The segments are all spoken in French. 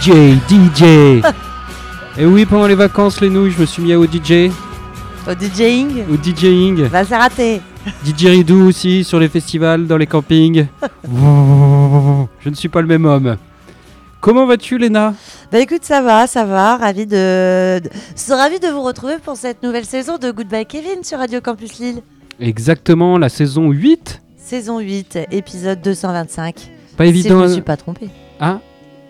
DJ, DJ. Et oui, pendant les vacances, les nouilles, je me suis mis au DJ, Au DJing au DJing. Bah c'est raté DJ Ridou aussi sur les festivals, dans les campings. je ne suis pas le même homme. Comment vas-tu, Léna? Bah écoute, ça va, ça va. Ravi de... de... suis ravi de vous retrouver pour cette nouvelle saison de Goodbye Kevin sur Radio Campus Lille. Exactement, la saison 8. Saison 8, épisode 225. Pas Si je évident. me suis pas trompé. Ah,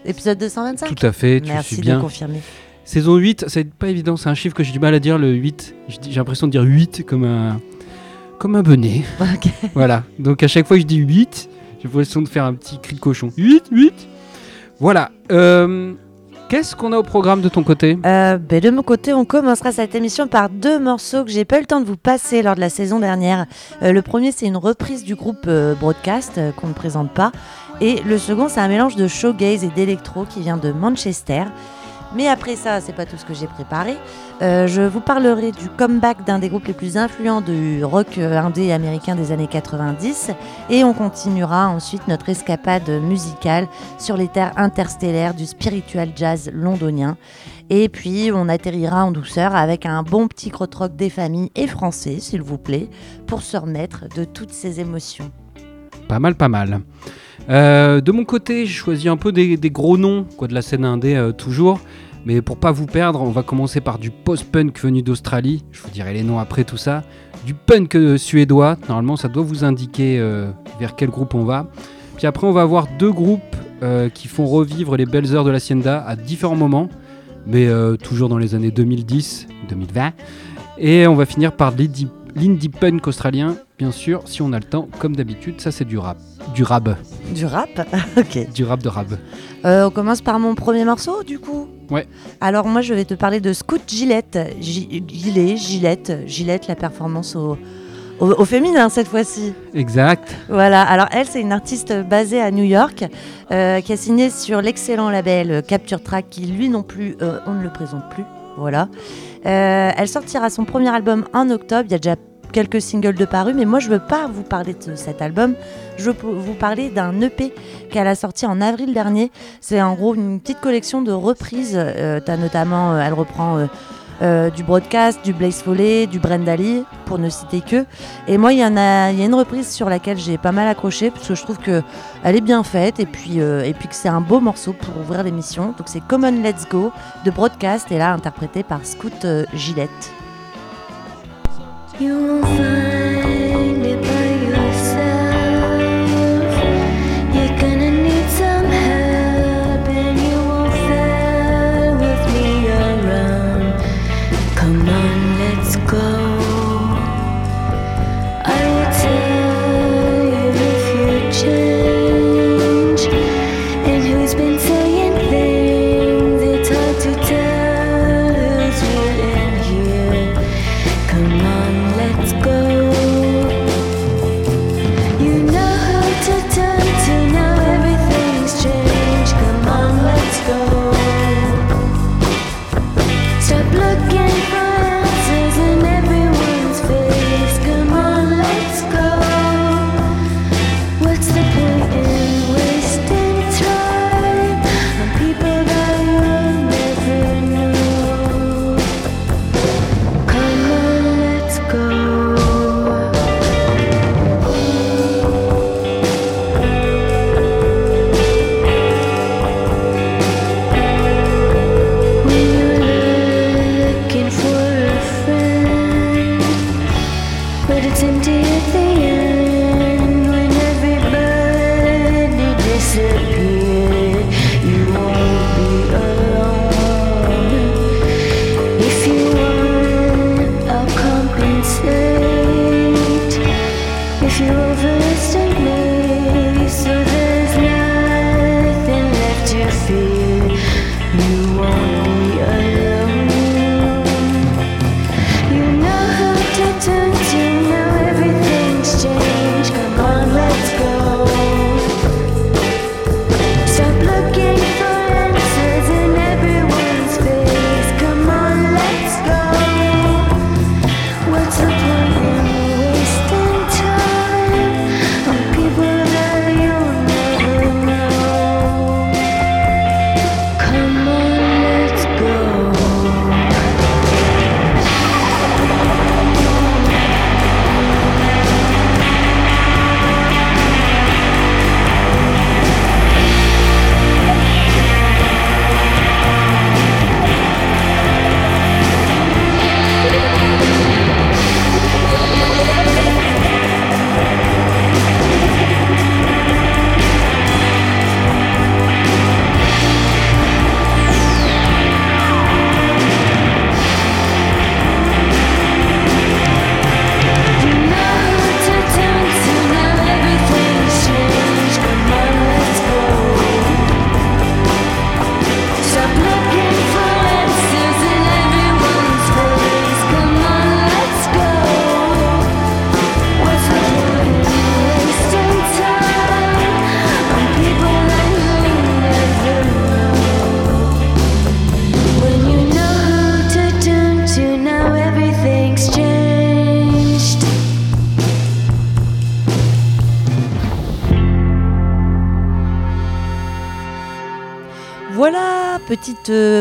Épisode 225 tout à fait, tu Merci suis de bien. confirmer. Saison 8, c'est pas évident, c'est un chiffre que j'ai du mal à dire, le 8. Je dis- J'ai l'impression de dire 8 comme un, comme un bonnet. Ok. Voilà, donc à chaque fois que je dis 8, j'ai l'impression de faire un petit cri de cochon. 8, 8 Voilà. euh, Qu'est-ce qu'on a au programme de ton côté? Euh, ben, de mon côté, on commencera cette émission par deux morceaux que j'ai pas eu le temps de vous passer lors de la saison dernière. Euh, le premier, c'est une reprise du groupe euh, Broadcast qu'on ne présente pas. Et le second, c'est un mélange de showgaze et d'électro qui vient de Manchester. Mais après ça, c'est pas tout ce que j'ai préparé. Euh, je vous parlerai du comeback d'un des groupes les plus influents du rock euh, indé américain des années 90. Et on continuera ensuite notre escapade musicale sur les terres interstellaires du spiritual jazz londonien. Et puis, on atterrira en douceur avec un bon petit crotte-rock des familles et français, s'il vous plaît, pour se remettre de toutes ces émotions. Pas mal, pas mal. Euh, de mon côté, j'ai choisi un peu des, gros noms quoi, de la scène indé euh, toujours. Mais pour pas vous perdre, on va commencer par du post-punk venu d'Australie. Je vous dirai les noms après tout ça. Du punk euh, suédois. Normalement, ça doit vous indiquer vers quel groupe on va. Puis après, on va avoir deux groupes qui font revivre les belles heures de l'Hacienda à différents moments. Mais toujours dans les années 2010, 2020. Et on va finir par l'indie l'indie punk australien, bien sûr, si on a le temps, comme d'habitude. Ça, c'est du rap. Du rab. Du rap Ok. Du rap de rab. Euh, on commence par mon premier morceau, du coup Ouais. Alors, moi, je vais te parler de Scout Gillette. Gi- Gilet, Gillette, Gillette, la performance au, au, au féminin cette fois-ci. Exact. Voilà, alors elle, c'est une artiste basée à New York euh, qui a signé sur l'excellent label euh, Capture Track, qui lui non plus, euh, on ne le présente plus. Voilà. Euh, elle sortira son premier album en octobre. Il y a déjà quelques singles de paru, mais moi je veux pas vous parler de cet album. Je veux vous parler d'un EP qu'elle a sorti en avril dernier. C'est en gros une petite collection de reprises. Euh, euh, elle reprend. Euh, du broadcast, du Blaze Foley, du Brendali, pour ne citer que. Et moi, il y a, une reprise sur laquelle j'ai pas mal accroché parce que je trouve que elle est bien faite et puis euh, et puis que c'est un beau morceau pour ouvrir l'émission. Donc c'est Common Let's Go de broadcast et là interprété par Scout euh, Gillette.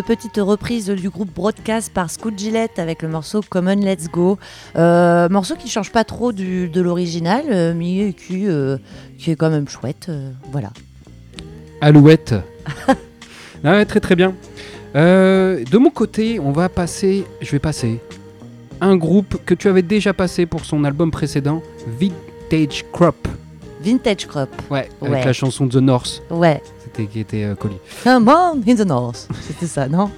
Petite, reprise du groupe Broadcast par Scoot Gillette avec le morceau Common Let's Go. Euh, morceau qui change pas trop du, de l'original, euh, mais qui, euh, qui est quand même chouette. euh, voilà. Alouette. ah ouais, très très bien. De mon côté, on va passer, je vais passer un groupe que tu avais déjà passé pour son album précédent, Vintage Crop. Vintage Crop. Ouais, avec Ouais. la chanson The North, Ouais. Qui était euh, collé. Come on in the North. C'était ça, non?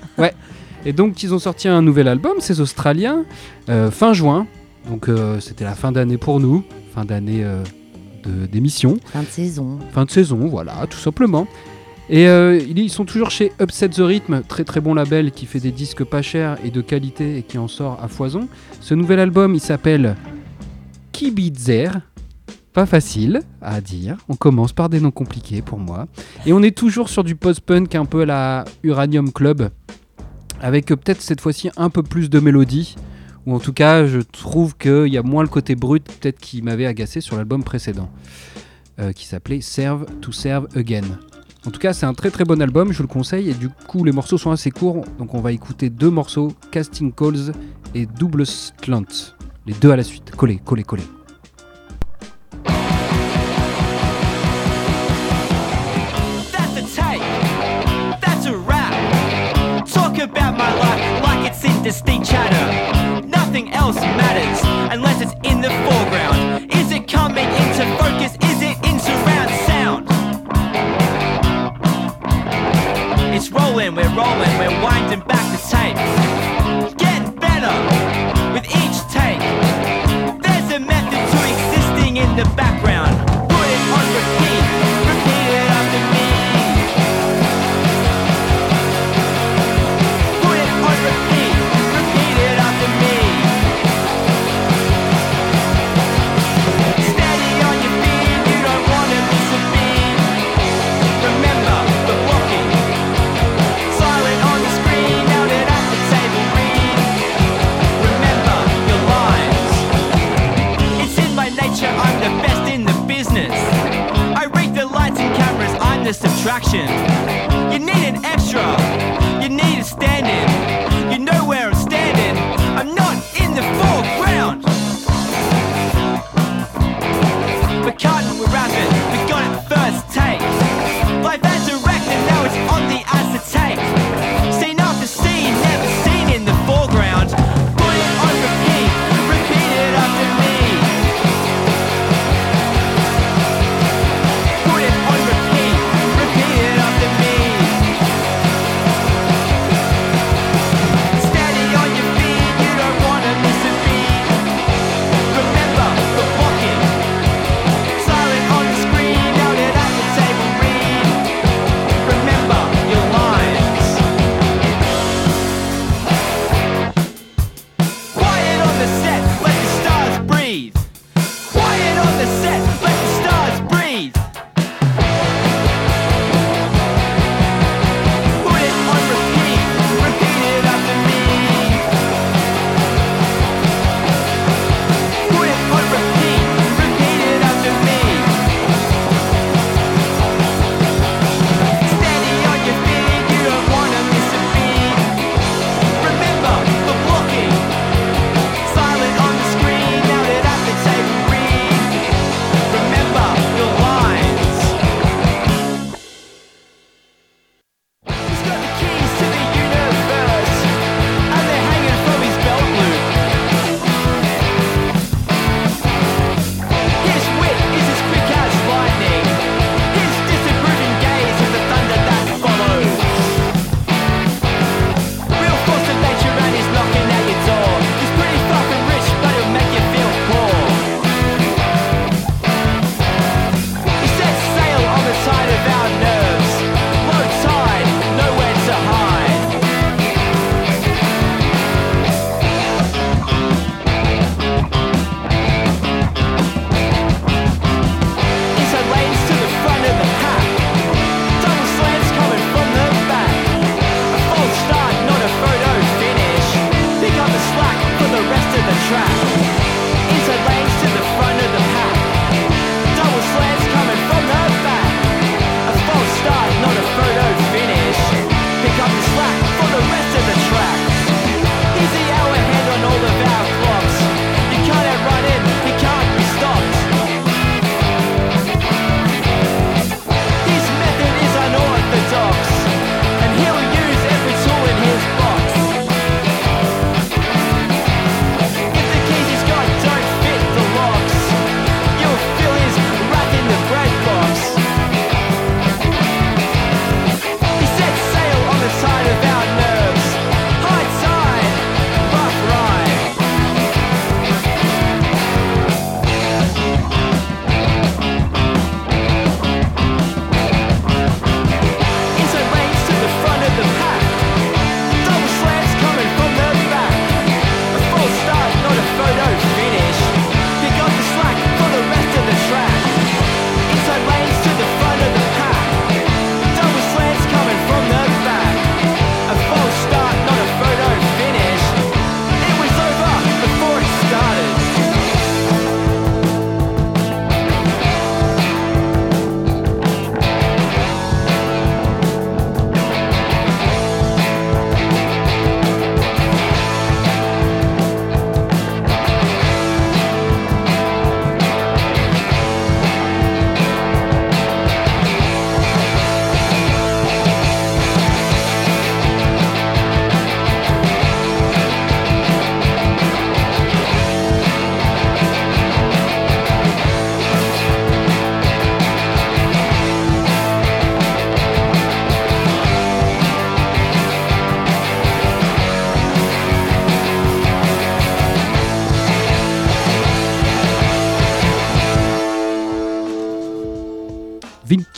Et donc ils ont sorti un nouvel album, ces Australiens, euh, fin juin. Donc euh, c'était la fin d'année pour nous, fin d'année euh, de- d'émission. Fin de saison. Fin de saison, voilà, tout simplement. Et ils ils sont toujours chez Upset the Rhythm, très très bon label qui fait des disques pas chers et de qualité et qui en sort à foison. Ce nouvel album, il s'appelle Kibitzer. Pas facile à dire. On commence par des noms compliqués pour moi. Et on est toujours sur du post-punk un peu à la Uranium Club, avec euh, peut-être cette fois-ci un peu plus de mélodie. Ou en tout cas, je trouve qu'il y a moins le côté brut, peut-être qui m'avait agacé sur l'album précédent euh, qui s'appelait Serve to Serve Again. En tout cas, c'est un très très bon album, je le conseille. Et du coup, les morceaux sont assez courts, donc on va écouter deux morceaux Casting Calls et Double Slant. Les deux à la suite. Collez, collez, collez. Else matters unless it's in the foreground. Is it coming into focus? Is it in surround sound? It's rolling, we're rolling, we're winding back the tape. Cameras, subtraction. You need an extra, you need a standing. You know where I'm standing, I'm not in the.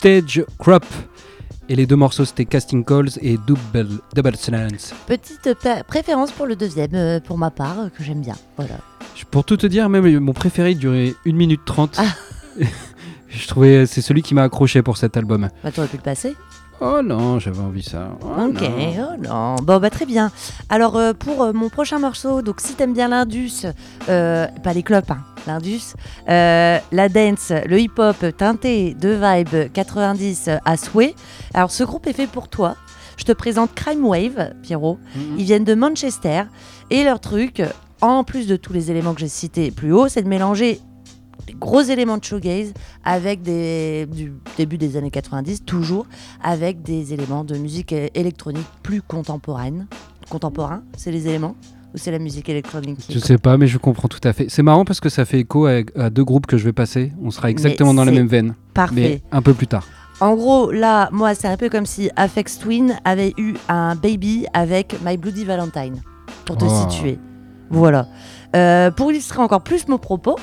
Vintage Crop. Et les deux morceaux c'était Casting Calls et Double, Double Silence. Petite préférence pour le deuxième, euh, pour ma part, euh, que j'aime bien. Voilà. Pour tout te dire, même mon préféré durait 1 minute 30. Ah. Je trouvais c'est celui qui m'a accroché pour cet album. Bah, t'aurais pu le passer. Oh non, j'avais envie ça. Oh ok, non. oh non. Bon, bah très bien. Alors, euh, pour euh, mon prochain morceau, donc si t'aimes bien l'Indus, euh, pas les clopes, hein, l'Indus, la dance, le hip-hop teinté de vibe 90 à souhait, alors ce groupe est fait pour toi. Je te présente Crime Wave, Pierrot. Mhm. Ils viennent de Manchester et leur truc, en plus de tous les éléments que j'ai cités plus haut, c'est de mélanger des gros éléments de shoegaze avec des du début des années 90 toujours avec des éléments de musique électronique plus contemporaine. Contemporain, c'est les éléments ou c'est la musique électronique Je sais pas, mais je comprends tout à fait. C'est marrant parce que ça fait écho à, à deux groupes que je vais passer. On sera exactement dans la même veine, parfait mais un peu plus tard. En gros, là, moi, c'est un peu comme si Afex Twin avait eu un baby avec My Bloody Valentine, pour te Oh. situer. Voilà. Euh, pour illustrer encore plus mon propos,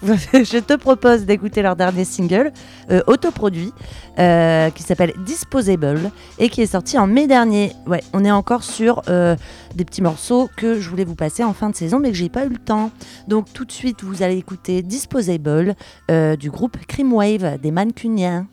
je te propose d'écouter leur dernier single, euh, autoproduit, euh, qui s'appelle Disposable et qui est sorti en mai dernier. Ouais, on est encore sur euh, des petits morceaux que je voulais vous passer en fin de saison, mais que j'ai pas eu le temps. Donc tout de suite, vous allez écouter Disposable du groupe Cream Wave des Mancuniens.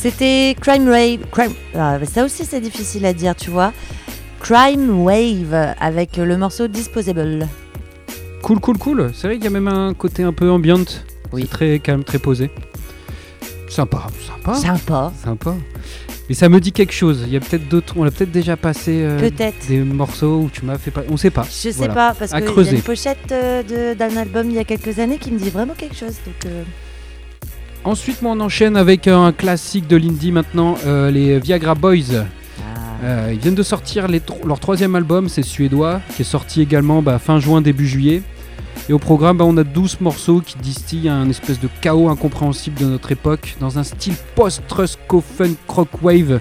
C'était Crime Rave. Crime... Ah, ça aussi, c'est difficile à dire, tu vois. Crime Wave avec le morceau Disposable. Cool, cool, cool. C'est vrai qu'il y a même un côté un peu ambient. Oui. Très calme, très posé. Sympa, sympa. Sympa. Sympa. Mais ça me dit quelque chose. Il y a peut-être d'autres. On l'a peut-être déjà passé euh, Peut-être. des morceaux où tu m'as fait pas. On sait pas. Je sais Voilà. pas, parce À qu'il y a une pochette euh, d'un album il y a quelques années qui me dit vraiment quelque chose. Donc, euh, Ensuite, moi, on enchaîne avec un classique de l'indie maintenant, euh, les Viagra Boys. ah. Euh, ils viennent de sortir les tro- leur troisième album, c'est suédois, qui est sorti également bah, fin juin, début juillet. Et au programme, bah, on a 12 morceaux qui distillent un espèce de chaos incompréhensible de notre époque, dans un style post-Trusco funk rock wave.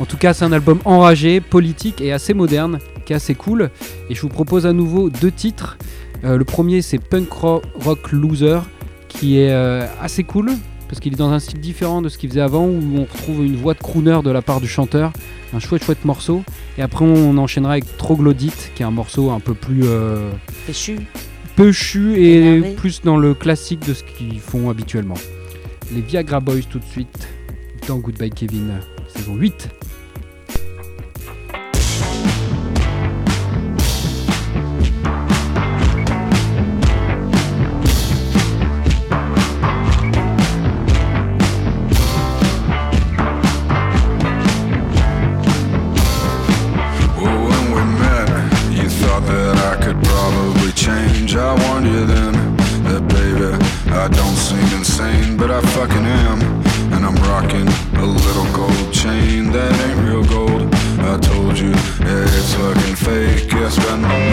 En tout cas, c'est un album enragé, politique et assez moderne, qui est assez cool. Et je vous propose à nouveau deux titres. Euh, le premier, c'est Punk Ro- Rock Loser, qui est euh, assez cool, parce qu'il est dans un style différent de ce qu'il faisait avant, où on retrouve une voix de crooner de la part du chanteur un chouette chouette morceau et après on enchaînera avec Troglodyte qui est un morceau un peu plus euh, Péchu. et Énervé. plus dans le classique de ce qu'ils font habituellement. Les Viagra Boys tout de suite dans Goodbye Kevin saison 8. run.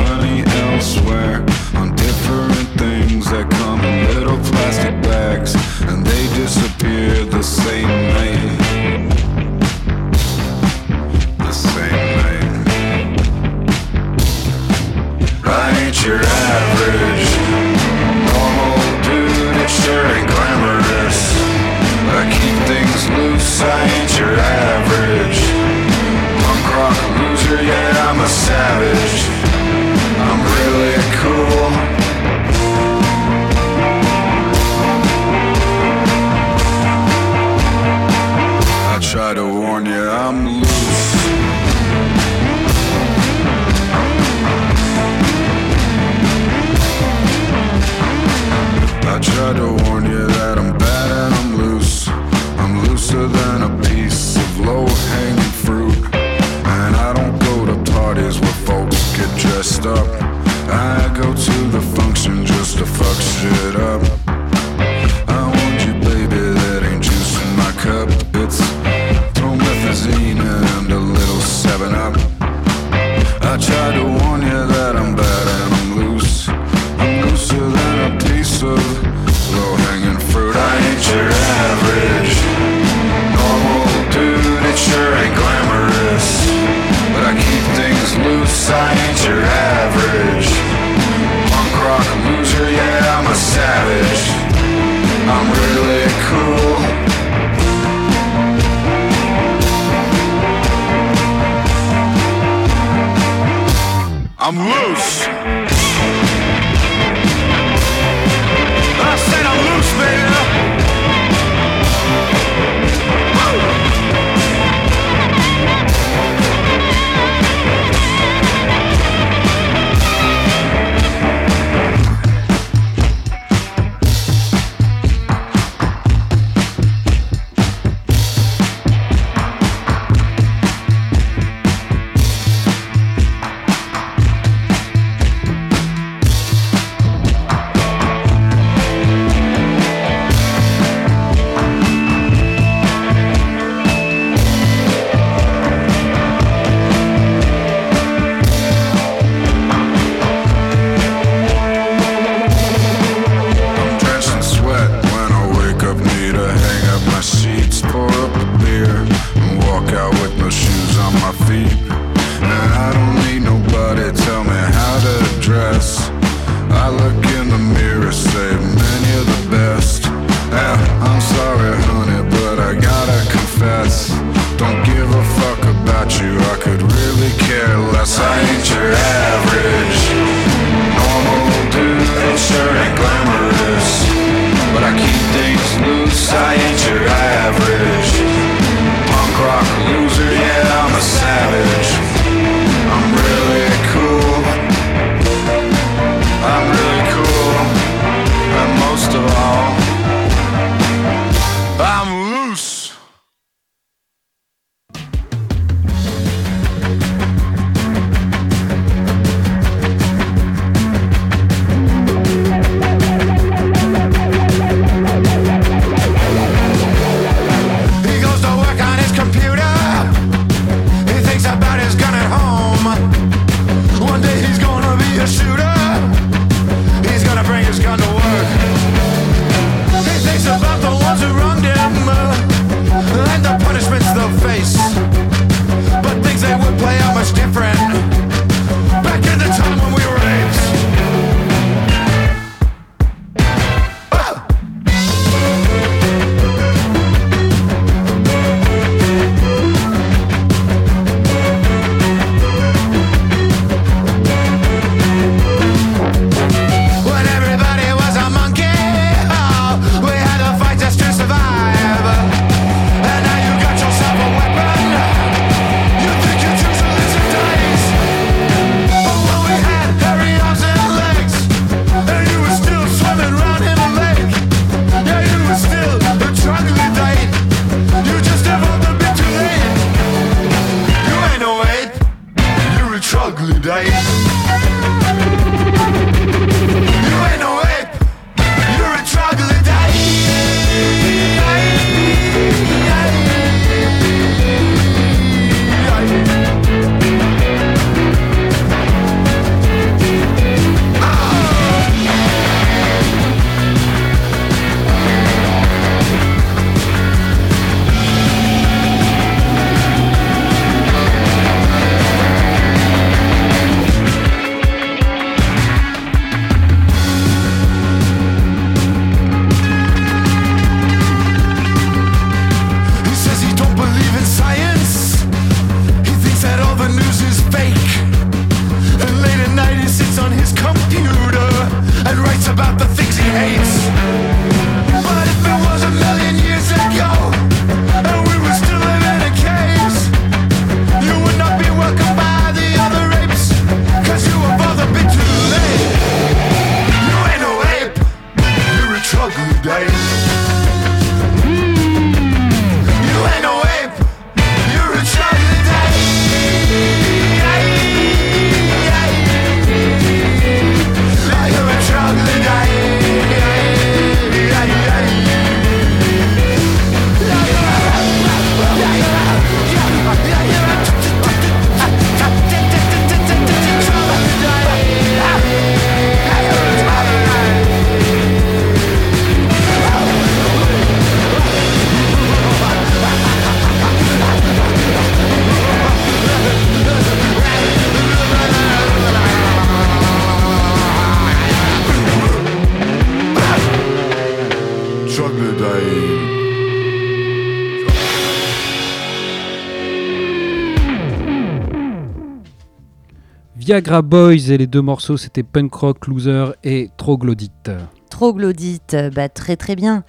Viagra Boys et les deux morceaux c'était Punk Rock Loser et Troglodyte. Troglodyte, bah, très très bien.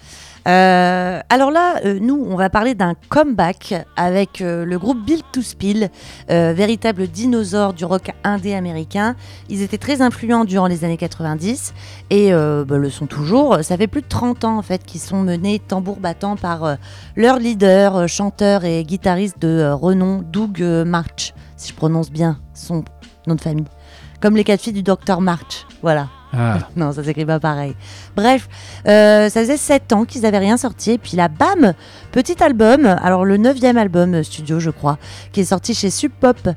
Euh, alors là, euh, nous, on va parler d'un comeback avec euh, le groupe Build to Spill, véritable dinosaure du rock indé américain. Ils étaient très influents durant les années 90 et bah, le sont toujours. Ça fait plus de 30 ans en fait qu'ils sont menés tambour battant par leur leader, chanteur et guitariste de renom, Doug March, si je prononce bien son nom de famille. Comme les quatre filles du Dr March, voilà. Ah, Non, ça s'écrit pas pareil. Bref, euh, ça faisait 7 ans qu'ils avaient rien sorti. Et puis là, bam, petit album. Alors, le neuvième album euh, studio, je crois, qui est sorti chez Sub Pop.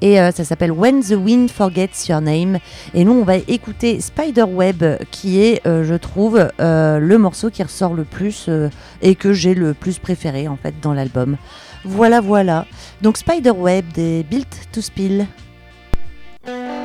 Et euh, ça s'appelle When the Wind Forgets Your Name. Et nous, on va écouter Spiderweb, qui est, euh, je trouve, le morceau qui ressort le plus et que j'ai le plus préféré, en fait, dans l'album. Voilà, voilà. Donc, Spiderweb des Built to Spill. thank you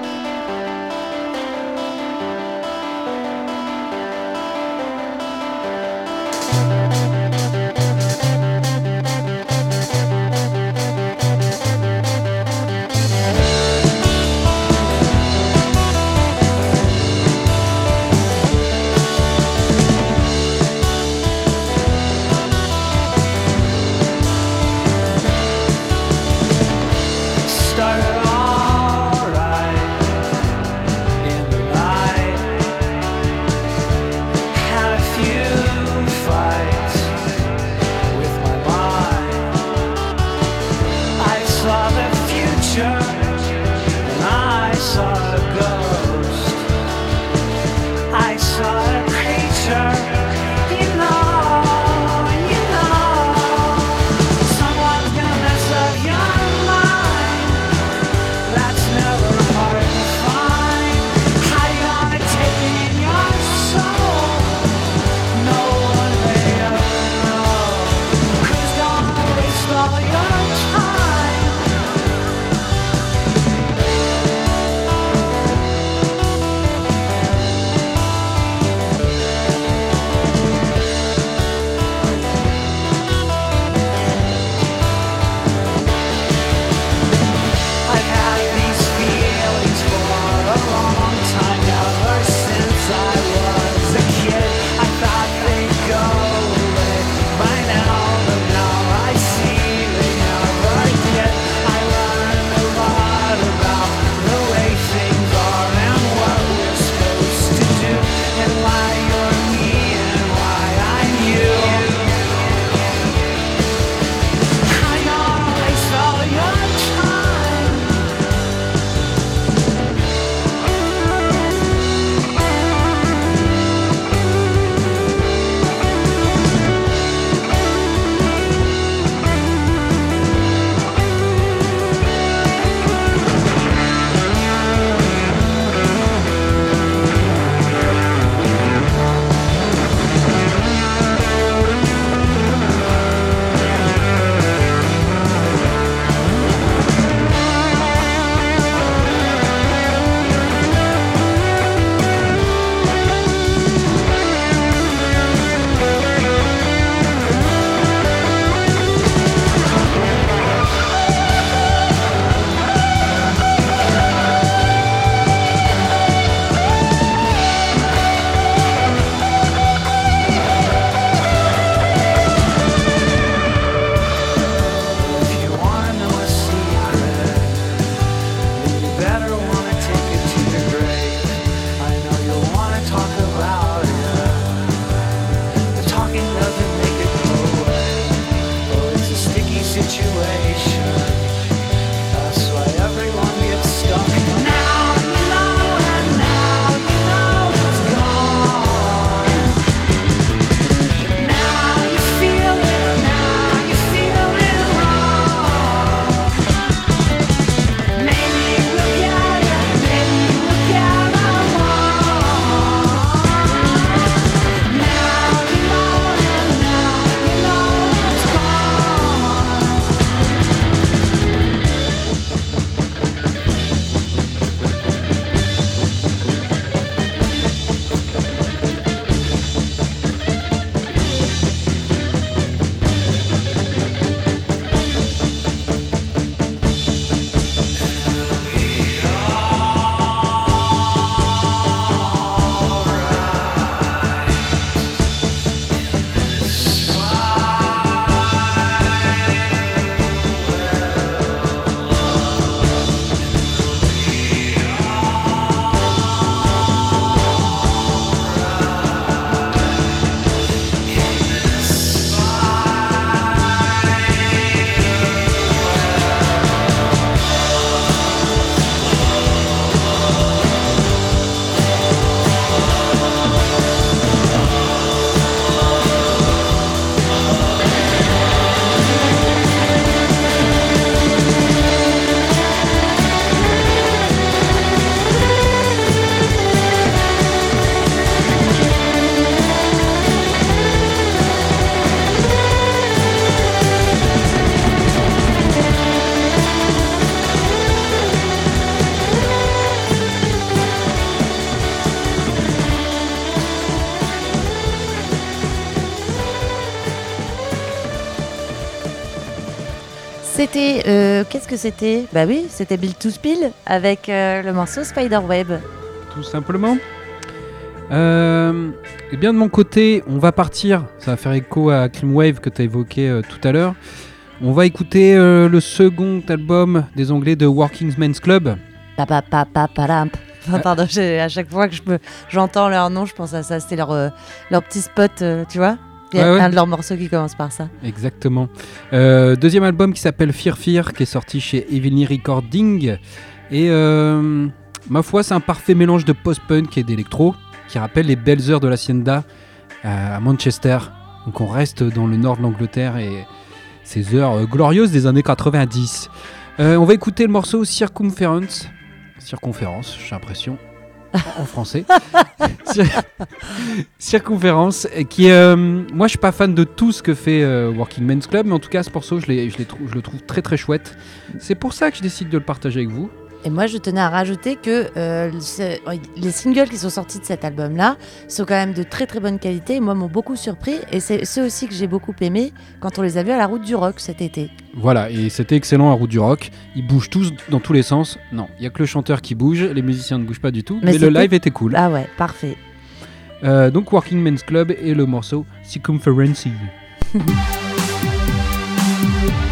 C'était. euh, Qu'est-ce que c'était Bah oui, c'était Bill to Spill avec euh, le morceau Spiderweb. tout simplement. Euh, et bien de mon côté, on va partir, ça va faire écho à Creamwave que tu as évoqué euh, tout à l'heure. On va écouter euh, le second album des Anglais de Working Men's Club. Pa, pa, pa. Enfin, pardon, à chaque fois que je j'entends leur nom, je pense à ça. C'était leur, euh, leur petit spot, euh, tu vois Il y a Ouais, ouais. un de leurs morceaux qui commence par ça. Exactement. Euh, deuxième album qui s'appelle Fear Fear, qui est sorti chez Evilny Recording. Et euh, ma foi, c'est un parfait mélange de post-punk et d'électro, qui rappelle les belles heures de l'Hacienda euh, à Manchester. Donc on reste dans le nord de l'Angleterre et ces heures glorieuses des années 90. Euh, on va écouter le morceau Circumference. Circonférence, j'ai l'impression. En français. Cir- Circonférence, qui euh, moi je suis pas fan de tout ce que fait euh, Working Men's Club, mais en tout cas ce morceau je le trouve très très chouette. C'est pour ça que je décide de le partager avec vous. Et moi, je tenais à rajouter que euh, les singles qui sont sortis de cet album-là sont quand même de très très bonne qualité. Et moi, m'ont beaucoup surpris. Et c'est ceux aussi que j'ai beaucoup aimé quand on les a vus à la route du rock cet été. Voilà, et c'était excellent à Route du Rock. Ils bougent tous dans tous les sens. Non, il y a que le chanteur qui bouge, les musiciens ne bougent pas du tout, Mais mais, le live était cool. Ah ouais, parfait. Euh, donc Working Men's Club et le morceau Circumference.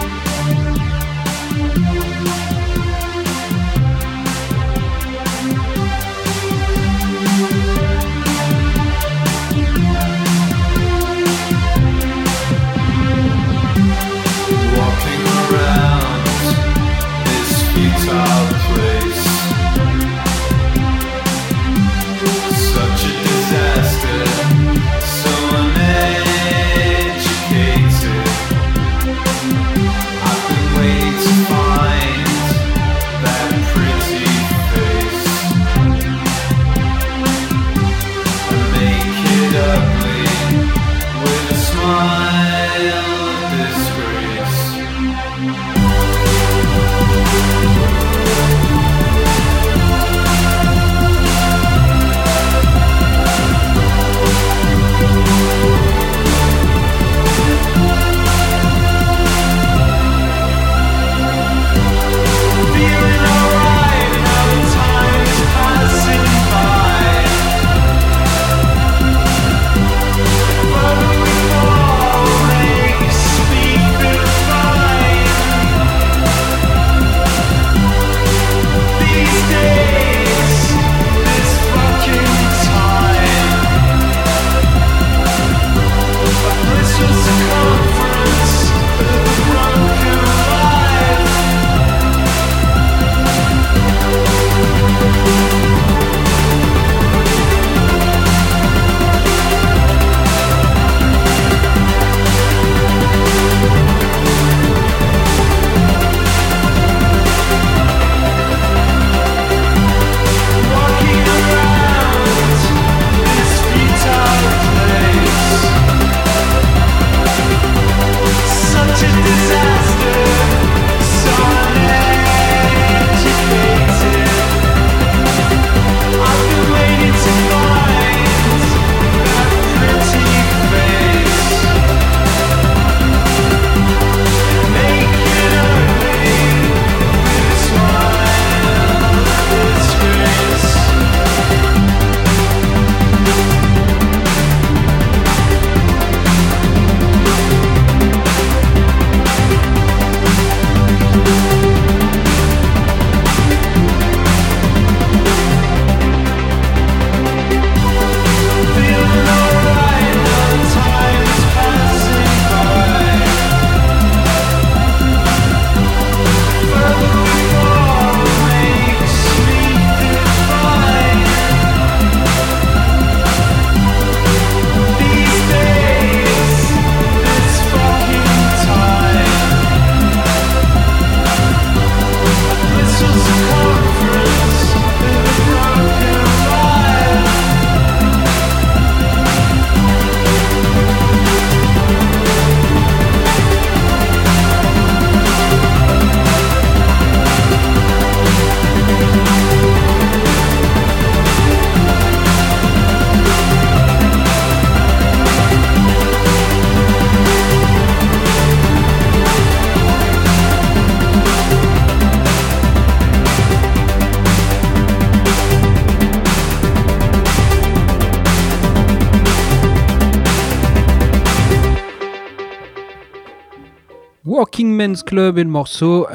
Club et le morceau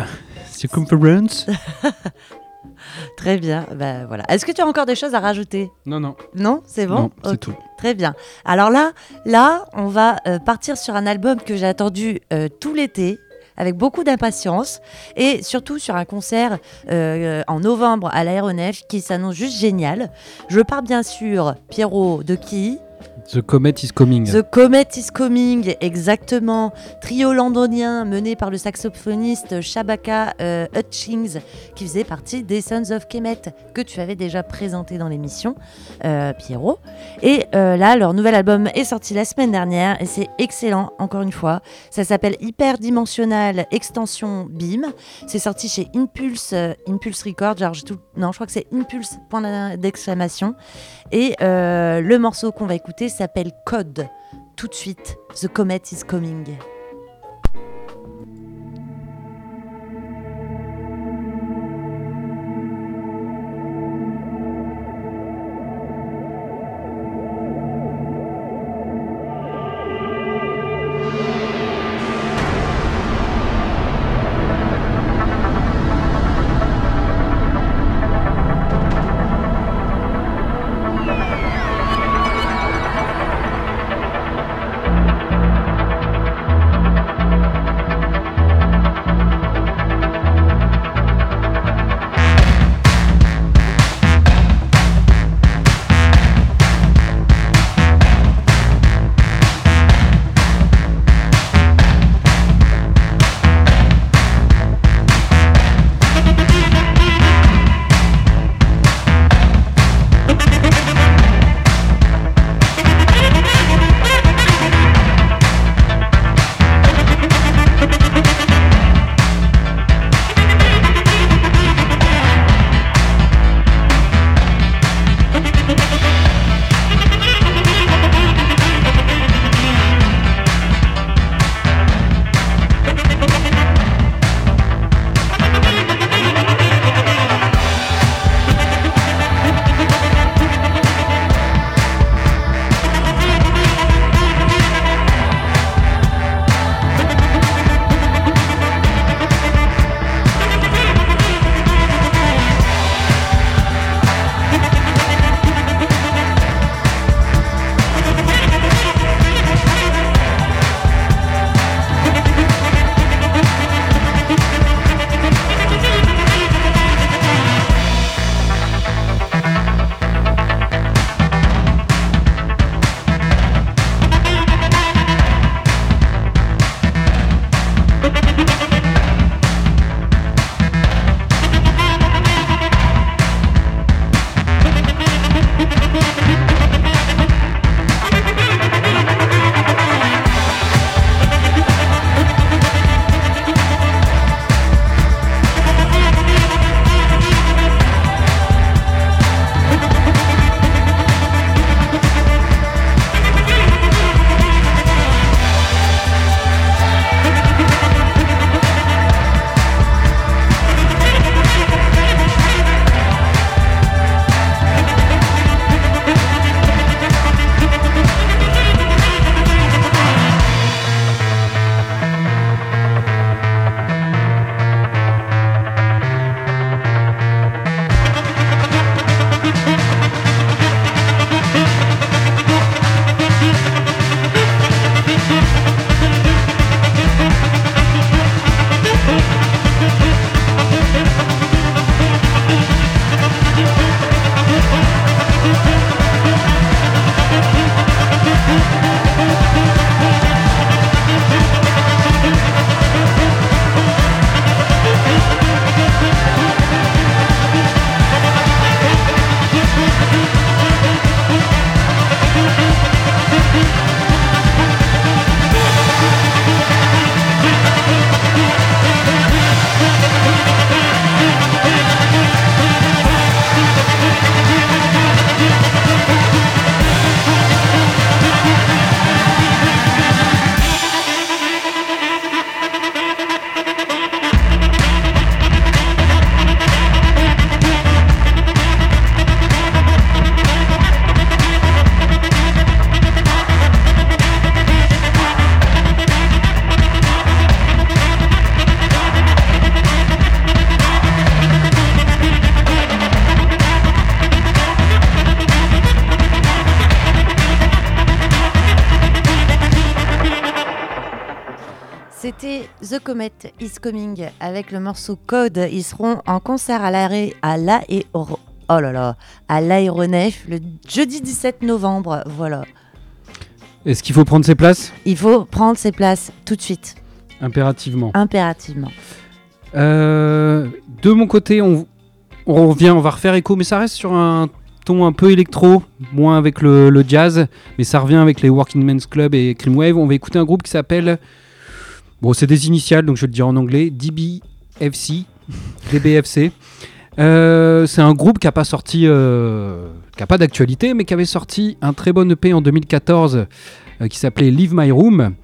Circumference. Très bien. Bah, voilà. Est-ce que tu as encore des choses à rajouter? Non, non, Non, c'est bon? C'est tout. Très bien. Alors là, là, on va euh, partir sur un album que j'ai attendu euh, tout l'été avec beaucoup d'impatience et surtout sur un concert euh, en novembre à l'aéronef qui s'annonce juste génial. Je pars bien sûr, Pierrot, de qui? The Comet is Coming. The Comet is Coming, exactement. Trio londonien mené par le saxophoniste Shabaka euh, Hutchings, qui faisait partie des Sons of Kemet, que tu avais déjà présenté dans l'émission, euh, Pierrot. Et euh, là, leur nouvel album est sorti la semaine dernière et c'est excellent, encore une fois. Ça s'appelle Hyperdimensional Extension Beam. C'est sorti chez Impulse, Impulse Records. Tout- Non, je crois que c'est Impulse, point d'exclamation. Et le morceau qu'on va écouter s'appelle Code. Tout de suite, The Comet is Coming. Comet is Coming avec le morceau Code. Ils seront en concert à l'arrêt à l'aéro... Oh là là, à l'aéronef le jeudi 17 novembre. Voilà. Est-ce qu'il faut prendre ses places? Il faut prendre ses places tout de suite, Impérativement. impérativement. Euh, de mon côté, on, on revient, on va refaire écho, mais ça reste sur un ton un peu électro, moins avec le, le jazz, mais ça revient avec les Working Men's Club et Creamwave. On va écouter un groupe qui s'appelle, bon, c'est des initiales, donc je vais le dire en anglais, DBFC, DBFC. Euh, c'est un groupe qui a pas sorti, euh, qui a pas d'actualité, mais qui avait sorti un très bon EP en 2014 euh, qui s'appelait Leave My Room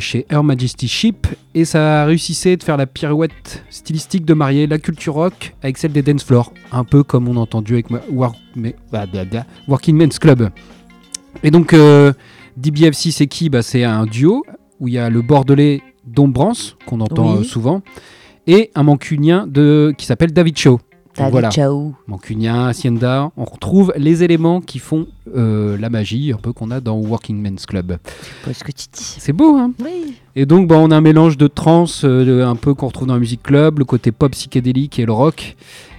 chez Her Majesty Ship et ça réussissait de faire la pirouette stylistique de marier la culture rock avec celle des dance floors, un peu comme on a entendu avec mais- bah, bah, bah, Working Men's Club. Et donc DBFC c'est qui? C'est un duo où il y a le bordelais Dombrance qu'on entend Oui. euh, souvent et un mancunien de, qui s'appelle David Shaw. David voilà. Mancunien, Hacienda, on retrouve les éléments qui font euh, la magie un peu qu'on a dans Working Men's Club. C'est pas ce que tu dis. C'est beau, hein? Oui. Et donc, bah, on a un mélange de trance, euh, un peu qu'on retrouve dans la musique club, le côté pop psychédélique et le rock.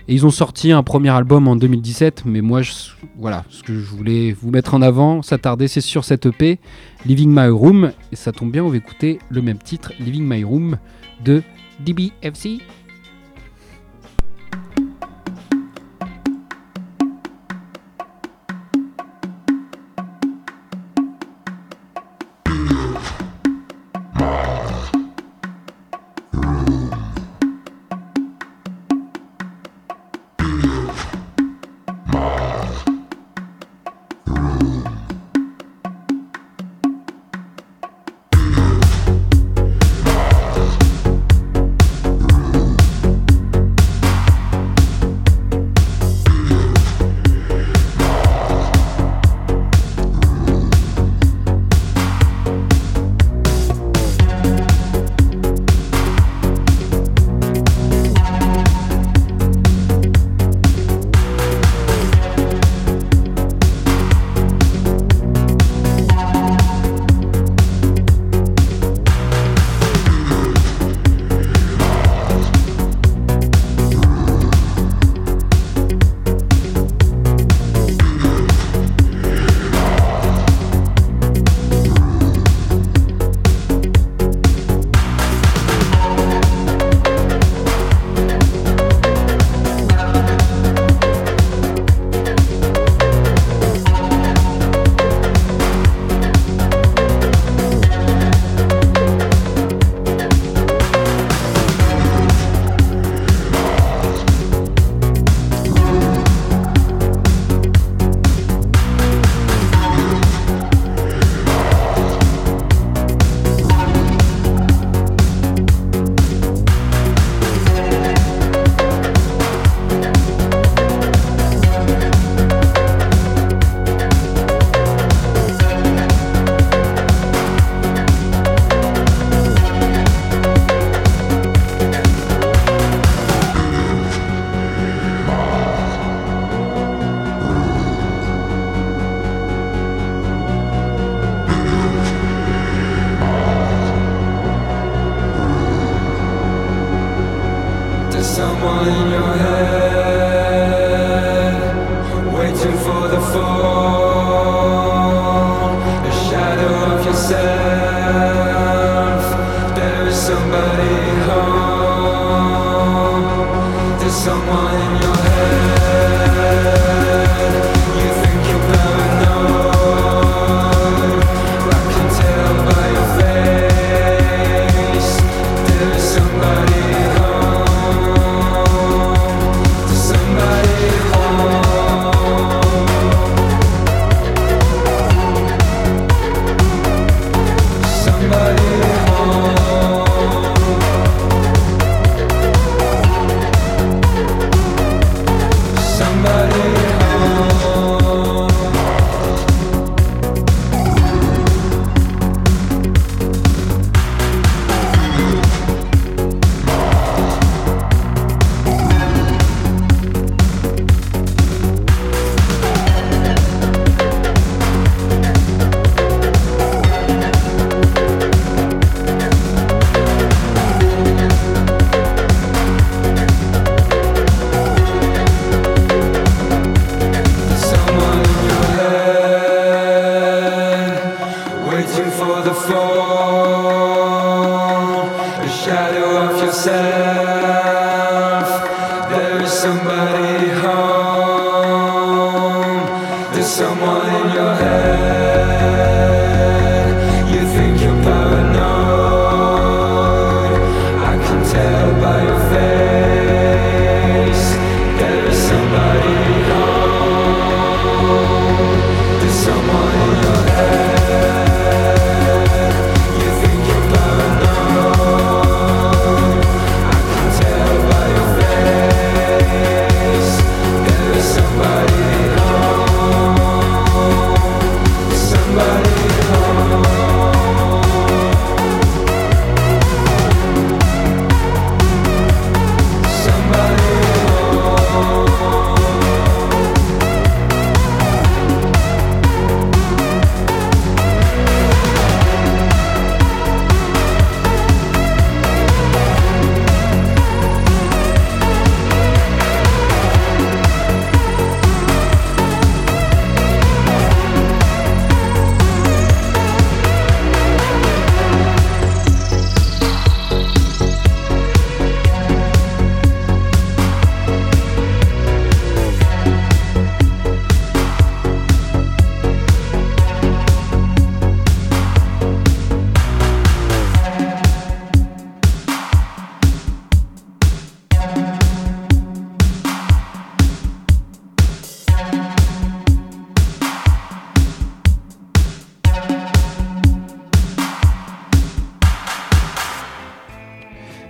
Et ils ont sorti un premier album en 2017, mais moi, je- voilà, ce que je voulais vous mettre en avant, s'attarder, c'est sur cette EP, Living My Room. Et ça tombe bien, on va écouter le même titre, Living My Room, de DBFC.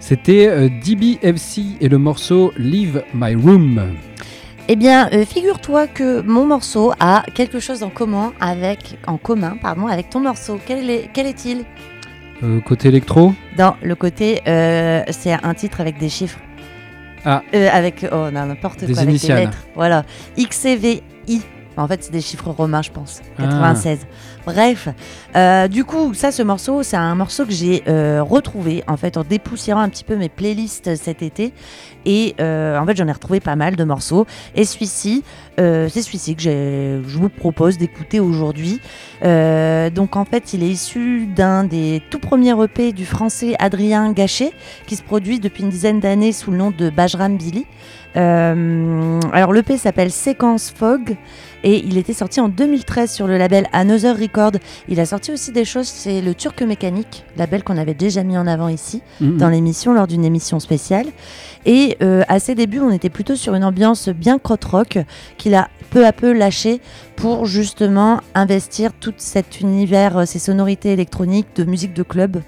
C'était euh, DBFC et le morceau Leave My Room. Eh bien, euh, figure-toi que mon morceau a quelque chose en commun avec, en commun, pardon, avec ton morceau. Quel est, quel est-il? Euh, côté électro? Dans le côté, euh, c'est un titre avec des chiffres. Ah. Avec, oh non, n'importe quoi, avec initiales. des lettres. Voilà. XCVI. En fait, c'est des chiffres romains, je pense. Ah. 96. Bref. Euh, du coup, ça, ce morceau, c'est un morceau que j'ai euh, retrouvé, en fait, en dépoussiérant un petit peu mes playlists cet été. Et euh, en fait, j'en ai retrouvé pas mal de morceaux. Et celui-ci, c'est celui-ci que je vous propose d'écouter aujourd'hui. Donc, en fait, il est issu d'un des tout premiers EP du français Adrien Gachet, qui se produit depuis une dizaine d'années sous le nom de Bajram Billy. Alors, l'EP s'appelle Séquence Fog et il était sorti en 2013 sur le label Another Record. Il a sorti aussi des choses, c'est le Turc Mécanique, label qu'on avait déjà mis en avant ici Mhm. dans l'émission lors d'une émission spéciale. Et euh, à ses débuts, on était plutôt sur une ambiance bien crotte-rock qu'il a peu à peu lâché pour justement investir tout cet univers, euh, ces sonorités électroniques de musique de club,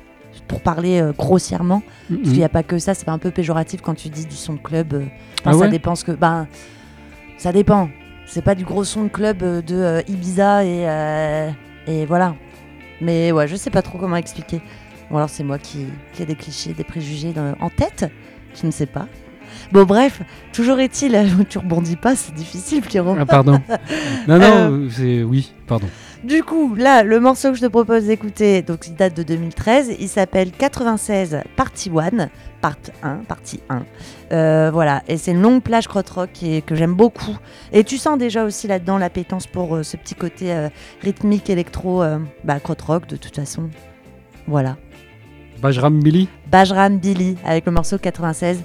pour parler euh, grossièrement. Mhm. Parce qu'il n'y a pas que ça, c'est pas un peu péjoratif quand tu dis du son de club. euh, Ah enfin, ouais? ça dépend ce que. Ben, ça dépend. C'est pas du gros son de club euh, de euh, Ibiza et, euh, et voilà. Mais ouais, je sais pas trop comment expliquer. Ou alors c'est moi qui, qui ai des clichés, des préjugés dans- en tête. Je ne sais pas. Bon, bref, toujours est-il, tu rebondis pas, c'est difficile, Pierrot. Ah, pardon. non, non, c'est. Oui, pardon. Du coup, là, le morceau que je te propose d'écouter, donc il date de 2013, il s'appelle 96 Partie 1, part 1, partie 1. Euh, voilà, et c'est une longue plage crotte-rock que j'aime beaucoup. Et tu sens déjà aussi là-dedans l'appétence pour euh, ce petit côté euh, rythmique électro, bah, crotte-rock de toute façon. Voilà. Bajram Billy Bajram Billy avec le morceau 96.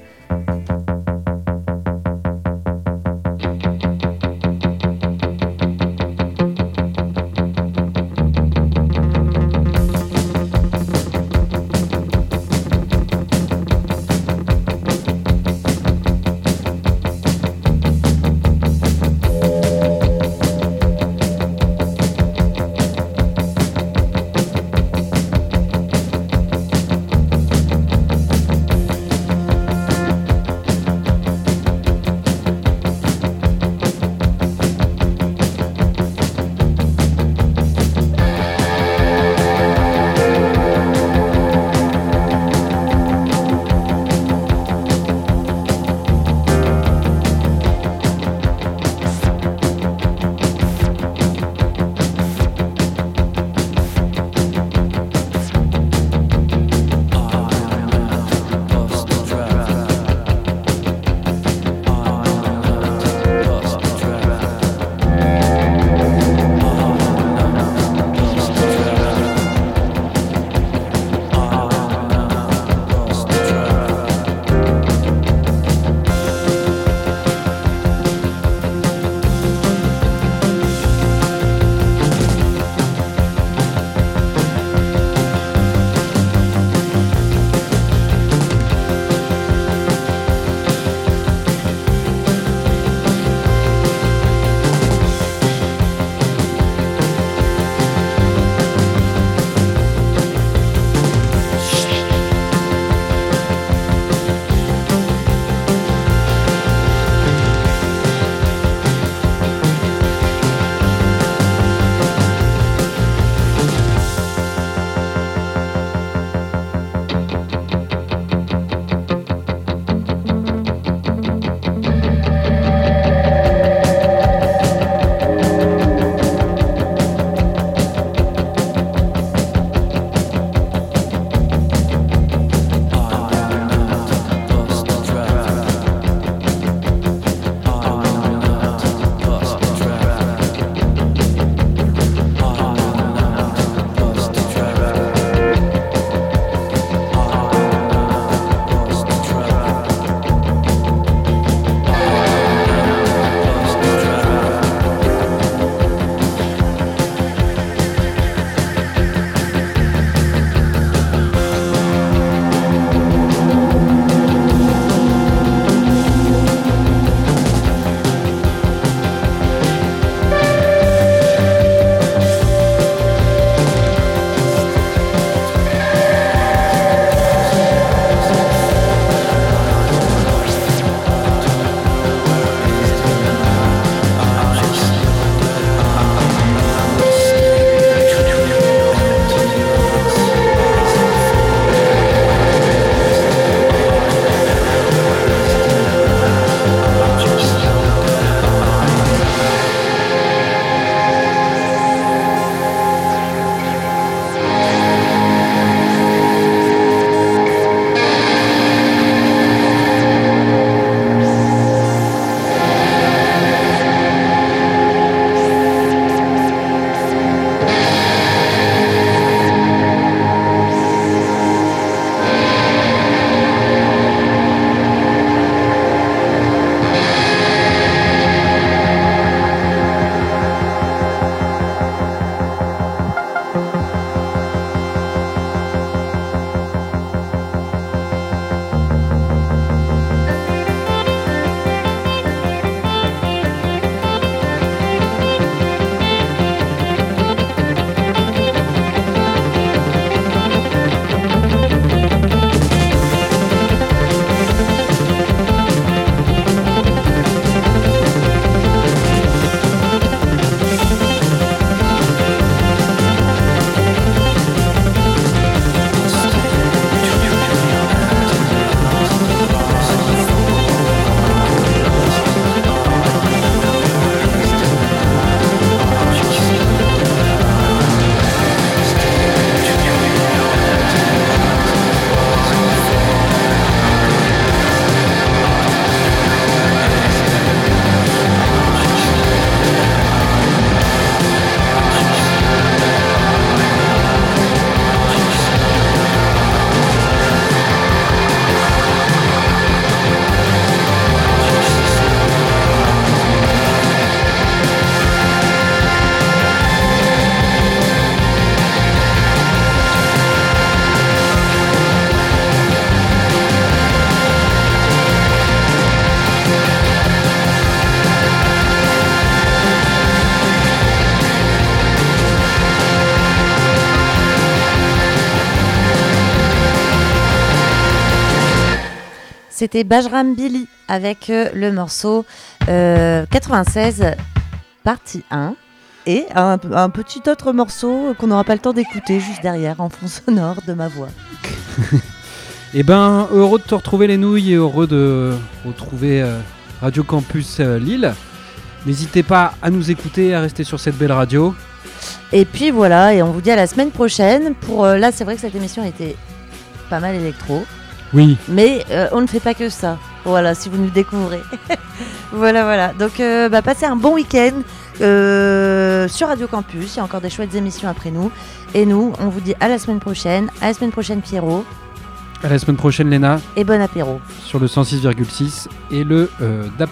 C'était Bajram Billy avec euh, le morceau euh, 96 partie 1 et un, un petit autre morceau qu'on n'aura pas le temps d'écouter juste derrière en fond sonore de ma voix. Eh ben, heureux de te retrouver les nouilles et heureux de retrouver euh, Radio Campus euh, Lille. N'hésitez pas à nous écouter, à rester sur cette belle radio. Et puis voilà, et on vous dit à la semaine prochaine. Pour euh, là, c'est vrai que cette émission a été pas mal électro, Oui, mais euh, on ne fait pas que ça. Voilà, si vous nous découvrez. voilà, voilà. Donc, euh, bah, passez un bon week-end euh, sur Radio Campus. Il y a encore des chouettes émissions après nous. Et nous, on vous dit à la semaine prochaine. À la semaine prochaine, Pierrot. à la semaine prochaine Léna Et bon apéro. sur le 106,6 et le DAB+.